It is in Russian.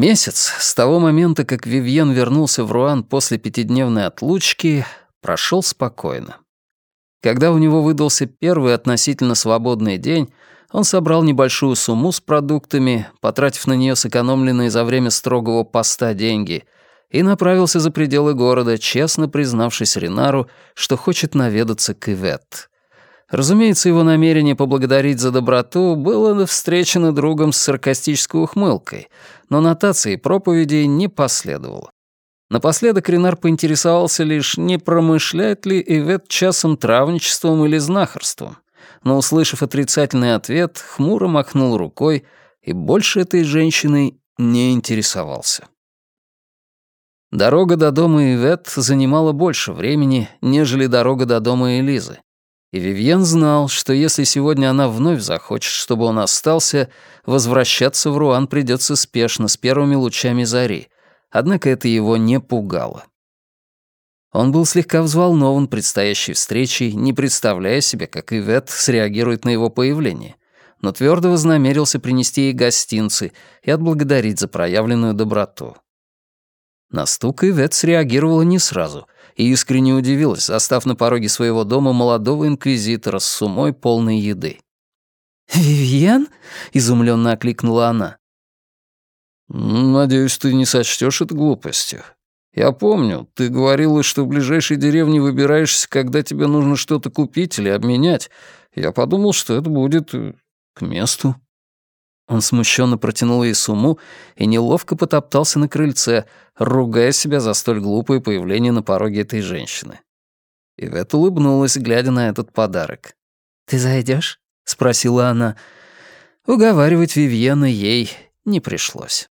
Месяц с того момента, как Вивьен вернулся в Руан после пятидневной отлучки, прошел спокойно. Когда у него выдался первый относительно свободный день, он собрал небольшую сумму с продуктами, потратив на нее сэкономленные за время строгого поста деньги, и направился за пределы города, честно признавшись Ренару, что хочет наведаться к Ивет. Разумеется, его намерение поблагодарить за доброту было встречено другом с саркастической ухмылкой, но нотации проповедей не последовало. Напоследок Ренар поинтересовался лишь, не промышляет ли Ивет часом травничеством или знахарством, но, услышав отрицательный ответ, хмуро махнул рукой и больше этой женщиной не интересовался. Дорога до дома Ивет занимала больше времени, нежели дорога до дома Элизы. И Вивьен знал, что если сегодня она вновь захочет, чтобы он остался, возвращаться в Руан придется спешно, с первыми лучами зари. Однако это его не пугало. Он был слегка взволнован предстоящей встречей, не представляя себе, как Ивет среагирует на его появление, но твердо вознамерился принести ей гостинцы и отблагодарить за проявленную доброту. На стук Ивет среагировала не сразу — и искренне удивилась, застав на пороге своего дома молодого инквизитора с сумой полной еды. «Вивьен?» — изумленно окликнула она. «Надеюсь, ты не сочтешь это глупостью. Я помню, ты говорила, что в ближайшей деревне выбираешься, когда тебе нужно что-то купить или обменять. Я подумал, что это будет к месту». Он смущенно протянул ей сумму и неловко потоптался на крыльце, ругая себя за столь глупое появление на пороге этой женщины. Ивет улыбнулась, глядя на этот подарок. «Ты зайдешь? спросила она. Уговаривать Вивьена ей не пришлось.